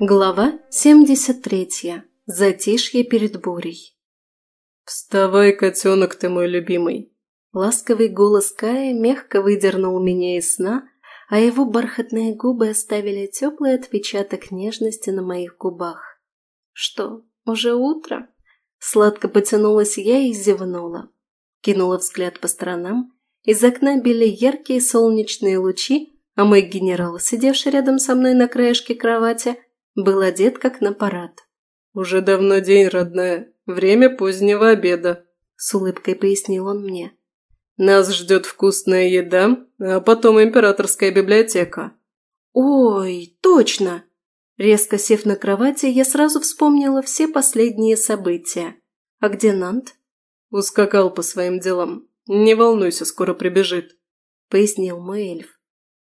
Глава 73. Затишье перед бурей. «Вставай, котенок ты мой любимый!» Ласковый голос Кая мягко выдернул меня из сна, а его бархатные губы оставили теплый отпечаток нежности на моих губах. «Что, уже утро?» Сладко потянулась я и зевнула. Кинула взгляд по сторонам. Из окна били яркие солнечные лучи, а мой генерал, сидевший рядом со мной на краешке кровати, был одет как на парад. «Уже давно день, родная. Время позднего обеда», – с улыбкой пояснил он мне. «Нас ждет вкусная еда, а потом императорская библиотека». «Ой, точно!» Резко сев на кровати, я сразу вспомнила все последние события. «А где Нант?» «Ускакал по своим делам. Не волнуйся, скоро прибежит», – пояснил мой эльф.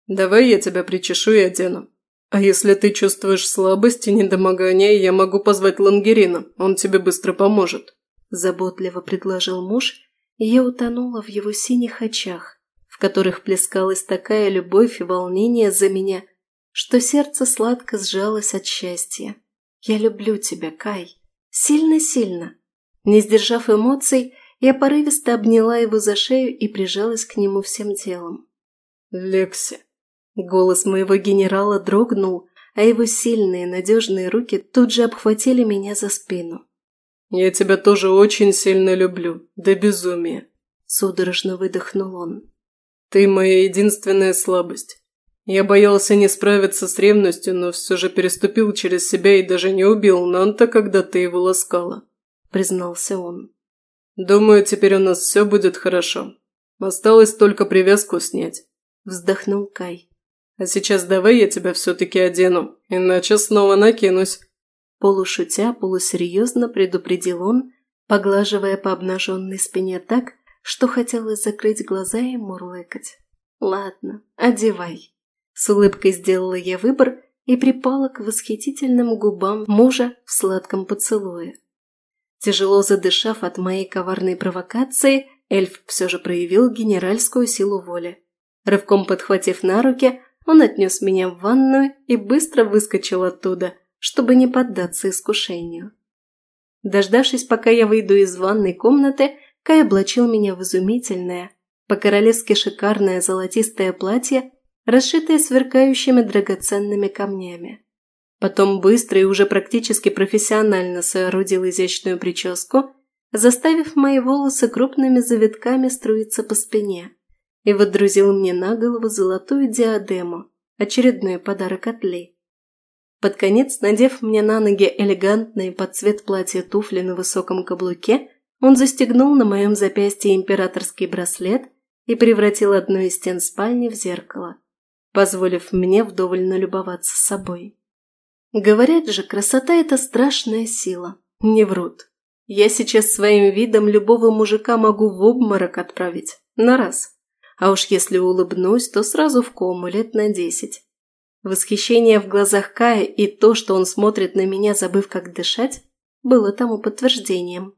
«Давай я тебя причешу и одену. «А если ты чувствуешь слабость и недомогание, я могу позвать Лангерина, он тебе быстро поможет», – заботливо предложил муж, и я утонула в его синих очах, в которых плескалась такая любовь и волнение за меня, что сердце сладко сжалось от счастья. «Я люблю тебя, Кай, сильно-сильно». Не сдержав эмоций, я порывисто обняла его за шею и прижалась к нему всем телом. «Лекси, Голос моего генерала дрогнул, а его сильные, надежные руки тут же обхватили меня за спину. «Я тебя тоже очень сильно люблю, до безумия», – судорожно выдохнул он. «Ты моя единственная слабость. Я боялся не справиться с ревностью, но все же переступил через себя и даже не убил Нанта, когда ты его ласкала», – признался он. «Думаю, теперь у нас все будет хорошо. Осталось только привязку снять», – вздохнул Кай. А сейчас давай я тебя все-таки одену, иначе снова накинусь». Полушутя, полусерьезно предупредил он, поглаживая по обнаженной спине так, что хотелось закрыть глаза и мурлыкать. «Ладно, одевай». С улыбкой сделала я выбор и припала к восхитительным губам мужа в сладком поцелуе. Тяжело задышав от моей коварной провокации, эльф все же проявил генеральскую силу воли. Рывком подхватив на руки, он отнес меня в ванную и быстро выскочил оттуда, чтобы не поддаться искушению. Дождавшись, пока я выйду из ванной комнаты, Кай облачил меня в изумительное, по-королевски шикарное золотистое платье, расшитое сверкающими драгоценными камнями. Потом быстро и уже практически профессионально соорудил изящную прическу, заставив мои волосы крупными завитками струиться по спине и водрузил мне на голову золотую диадему, очередной подарок от Ли. Под конец, надев мне на ноги элегантные под цвет платья туфли на высоком каблуке, он застегнул на моем запястье императорский браслет и превратил одну из стен спальни в зеркало, позволив мне вдоволь налюбоваться собой. Говорят же, красота – это страшная сила. Не врут. Я сейчас своим видом любого мужика могу в обморок отправить. На раз. А уж если улыбнусь, то сразу в кому лет на десять. Восхищение в глазах Кая и то, что он смотрит на меня, забыв как дышать, было тому подтверждением.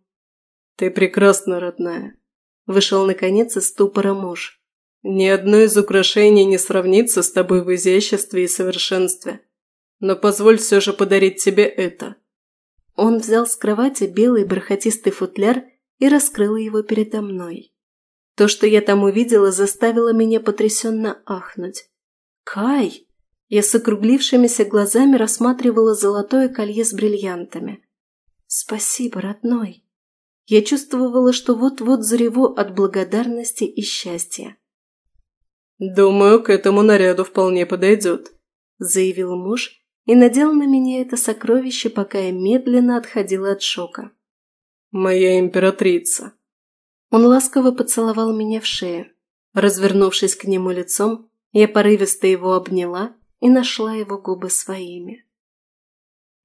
«Ты прекрасна, родная», – вышел наконец из ступора муж. «Ни одно из украшений не сравнится с тобой в изяществе и совершенстве. Но позволь все же подарить тебе это». Он взял с кровати белый бархатистый футляр и раскрыл его передо мной. То, что я там увидела, заставило меня потрясенно ахнуть. «Кай!» Я с округлившимися глазами рассматривала золотое колье с бриллиантами. «Спасибо, родной!» Я чувствовала, что вот-вот зареву от благодарности и счастья. «Думаю, к этому наряду вполне подойдет», – заявил муж и надел на меня это сокровище, пока я медленно отходила от шока. «Моя императрица», он ласково поцеловал меня в шею. Развернувшись к нему лицом, я порывисто его обняла и нашла его губы своими.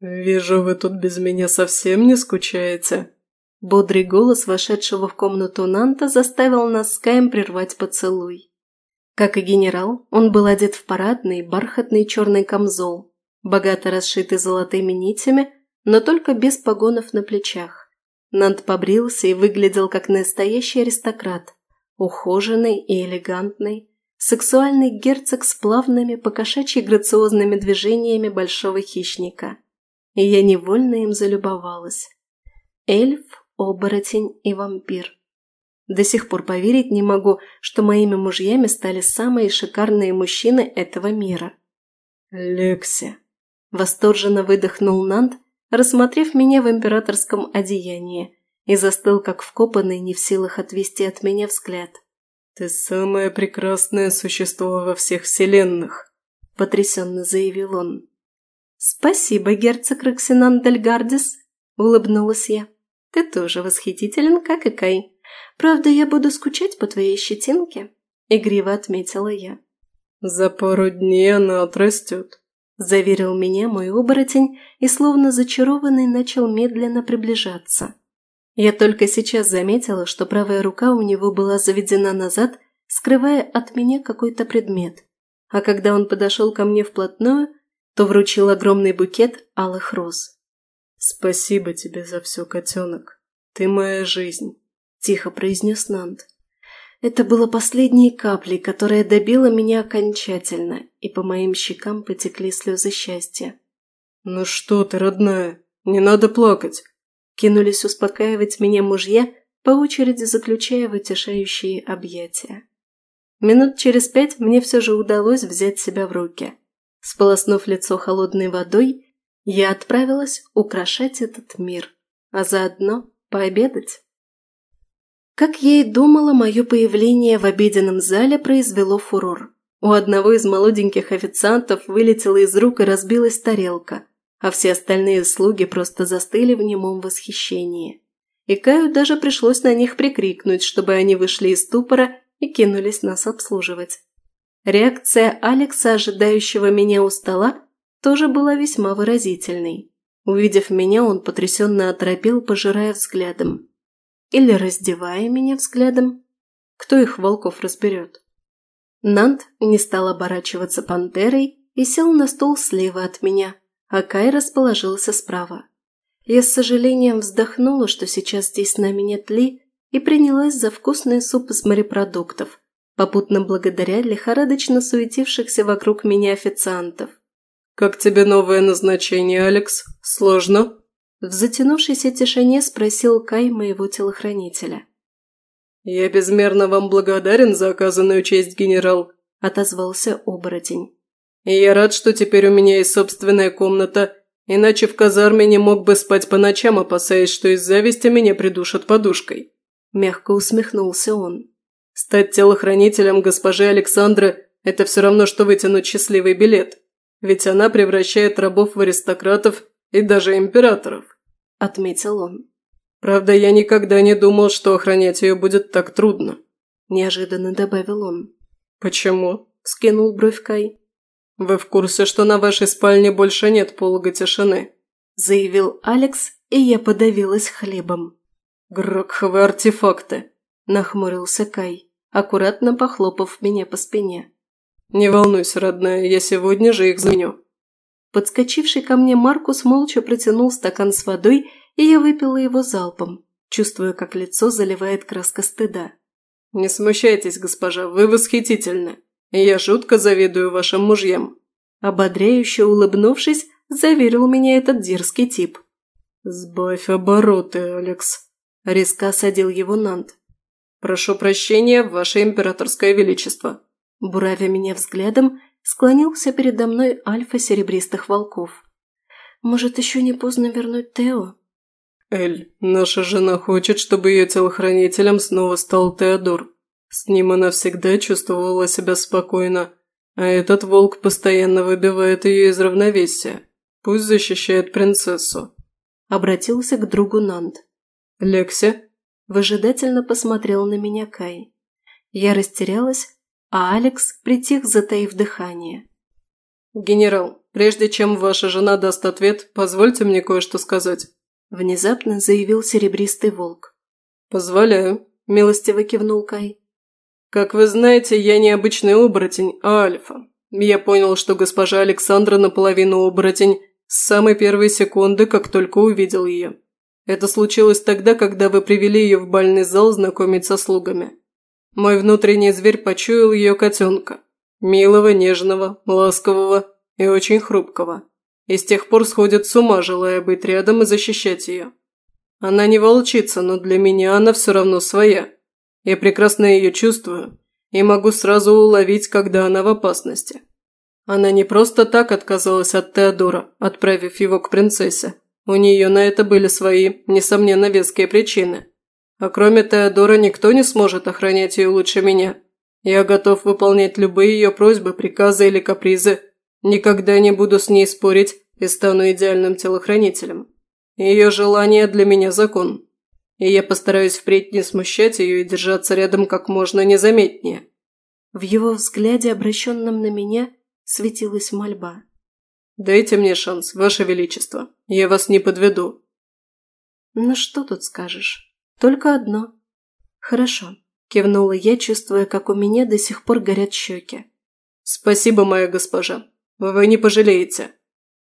«Вижу, вы тут без меня совсем не скучаете». Бодрый голос вошедшего в комнату Нанта заставил нас с Каем прервать поцелуй. Как и генерал, он был одет в парадный, бархатный черный камзол, богато расшитый золотыми нитями, но только без погонов на плечах. Нант побрился и выглядел как настоящий аристократ, ухоженный и элегантный, сексуальный герцог с плавными, покошачьи грациозными движениями большого хищника. И я невольно им залюбовалась. Эльф, оборотень и вампир. До сих пор поверить не могу, что моими мужьями стали самые шикарные мужчины этого мира. «Лекси!» – восторженно выдохнул Нант, рассмотрев меня в императорском одеянии, и застыл как вкопанный, не в силах отвести от меня взгляд. «Ты самое прекрасное существо во всех вселенных!» – потрясенно заявил он. «Спасибо, герцог Роксинан Дельгардис!» – улыбнулась я. «Ты тоже восхитителен, как и Кай. Правда, я буду скучать по твоей щетинке», – игриво отметила я. «За пару дней она отрастет», – заверил меня мой оборотень и, словно зачарованный, начал медленно приближаться. Я только сейчас заметила, что правая рука у него была заведена назад, скрывая от меня какой-то предмет. А когда он подошел ко мне вплотную, то вручил огромный букет алых роз. «Спасибо тебе за все, котенок. Ты моя жизнь», – тихо произнес Нант. Это было последней каплей, которая добила меня окончательно, и по моим щекам потекли слезы счастья. «Ну что ты, родная, не надо плакать!» Кинулись успокаивать меня мужья, по очереди заключая в утешающие объятия. Минут через пять мне все же удалось взять себя в руки. Сполоснув лицо холодной водой, я отправилась украшать этот мир, а заодно пообедать. Как я и думала, мое появление в обеденном зале произвело фурор. У одного из молоденьких официантов вылетела из рук и разбилась тарелка, а все остальные слуги просто застыли в немом восхищении. И Каю даже пришлось на них прикрикнуть, чтобы они вышли из ступора и кинулись нас обслуживать. Реакция Алекса, ожидающего меня у стола, тоже была весьма выразительной. Увидев меня, он потрясенно оторопел, пожирая взглядом. Или раздевая меня взглядом. Кто их волков разберет? Нант не стал оборачиваться пантерой и сел на стол слева от меня, а Кай расположился справа. Я с сожалением вздохнула, что сейчас здесь с нами нет Ли, и принялась за вкусный суп из морепродуктов, попутно благодаря лихорадочно суетившихся вокруг меня официантов. «Как тебе новое назначение, Алекс? Сложно?» В затянувшейся тишине спросил Кай моего телохранителя. «Я безмерно вам благодарен за оказанную честь, генерал», – отозвался оборотень. «И я рад, что теперь у меня есть собственная комната, иначе в казарме не мог бы спать по ночам, опасаясь, что из зависти меня придушат подушкой». Мягко усмехнулся он. «Стать телохранителем госпожи Александры – это все равно, что вытянуть счастливый билет, ведь она превращает рабов в аристократов и даже императоров», – отметил он. «Правда, я никогда не думал, что охранять ее будет так трудно», – неожиданно добавил он. «Почему?» – скинул бровь Кай. «Вы в курсе, что на вашей спальне больше нет полога тишины?» – заявил Алекс, и я подавилась хлебом. «Грокховые артефакты!» – нахмурился Кай, аккуратно похлопав меня по спине. «Не волнуйся, родная, я сегодня же их заменю». Подскочивший ко мне Маркус молча протянул стакан с водой, и я выпила его залпом, чувствуя, как лицо заливает краска стыда. «Не смущайтесь, госпожа, вы восхитительны, я жутко завидую вашим мужьям». Ободряюще улыбнувшись, заверил меня этот дерзкий тип. «Сбавь обороты, Алекс», – резко осадил его Нант. «Прошу прощения, ваше императорское величество». Буравя меня взглядом, склонился передо мной альфа серебристых волков. «Может, еще не поздно вернуть Тео?» «Эль, наша жена хочет, чтобы ее телохранителем снова стал Теодор. С ним она всегда чувствовала себя спокойно, а этот волк постоянно выбивает ее из равновесия. Пусть защищает принцессу». Обратился к другу Нанд. «Лекси?» Выжидательно посмотрел на меня Кай. Я растерялась, а Алекс притих, затаив дыхание. «Генерал, прежде чем ваша жена даст ответ, позвольте мне кое-что сказать», – внезапно заявил серебристый волк. «Позволяю», – милостиво кивнул Кай. «Как вы знаете, я не обычный оборотень, а альфа. Я понял, что госпожа Александра наполовину оборотень с самой первой секунды, как только увидел ее. Это случилось тогда, когда вы привели ее в бальный зал знакомить со слугами. Мой внутренний зверь почуял ее котенка. Милого, нежного, ласкового и очень хрупкого. И с тех пор сходит с ума, желая быть рядом и защищать ее. Она не волчица, но для меня она все равно своя. Я прекрасно ее чувствую и могу сразу уловить, когда она в опасности. Она не просто так отказалась от Теодора, отправив его к принцессе. У нее на это были свои, несомненно, веские причины. А кроме Теодора никто не сможет охранять ее лучше меня. Я готов выполнять любые ее просьбы, приказы или капризы. Никогда не буду с ней спорить и стану идеальным телохранителем. Ее желание для меня закон. И я постараюсь впредь не смущать ее и держаться рядом как можно незаметнее. В его взгляде, обращенном на меня, светилась мольба. «Дайте мне шанс, Ваше Величество. Я вас не подведу». «Ну что тут скажешь?» Только одно. Хорошо, кивнула я, чувствуя, как у меня до сих пор горят щеки. Спасибо, моя госпожа. Вы не пожалеете.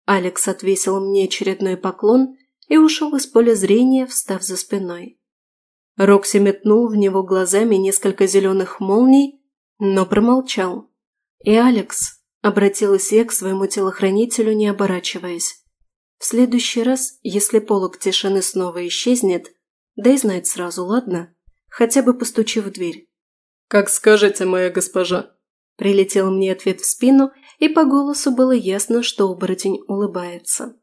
Алекс отвесил мне очередной поклон и ушел из поля зрения, встав за спиной. Рокси метнул в него глазами несколько зеленых молний, но промолчал. И Алекс, обратилась я к своему телохранителю, не оборачиваясь. В следующий раз, если полог тишины снова исчезнет, Дай знать сразу, ладно? Хотя бы постучи в дверь». «Как скажете, моя госпожа». Прилетел мне ответ в спину, и по голосу было ясно, что оборотень улыбается.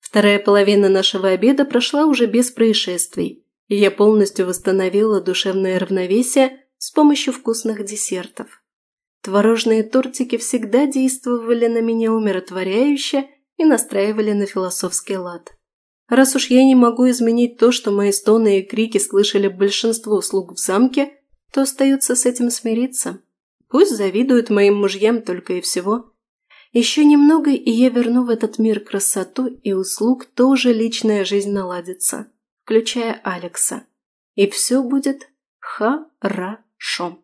Вторая половина нашего обеда прошла уже без происшествий, и я полностью восстановила душевное равновесие с помощью вкусных десертов. Творожные тортики всегда действовали на меня умиротворяюще и настраивали на философский лад. Раз уж я не могу изменить то, что мои стоны и крики слышали большинство слуг в замке, то остается с этим смириться. Пусть завидуют моим мужьям только и всего. Еще немного, и я верну в этот мир красоту, и услуг тоже личная жизнь наладится, включая Алекса. И все будет хорошо.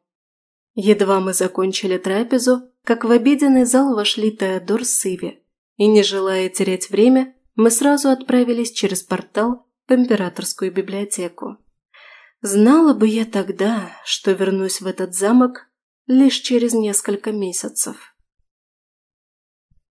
Едва мы закончили трапезу, как в обеденный зал вошли Теодор с Иви. И, не желая терять время, мы сразу отправились через портал в императорскую библиотеку. Знала бы я тогда, что вернусь в этот замок лишь через несколько месяцев.